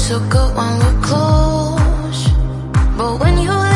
so good when we're close, but when you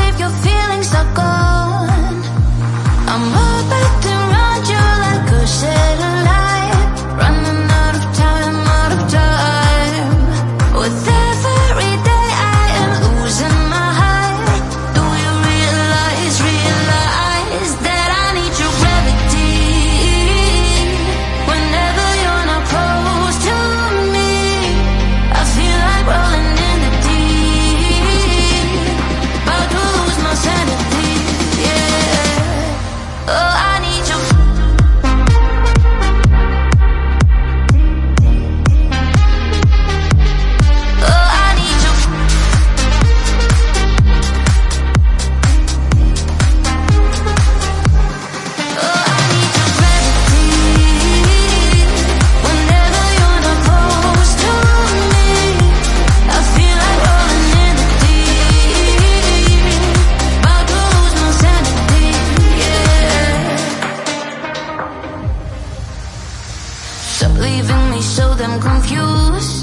Stop leaving me so damn confused.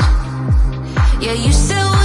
Yeah, you still.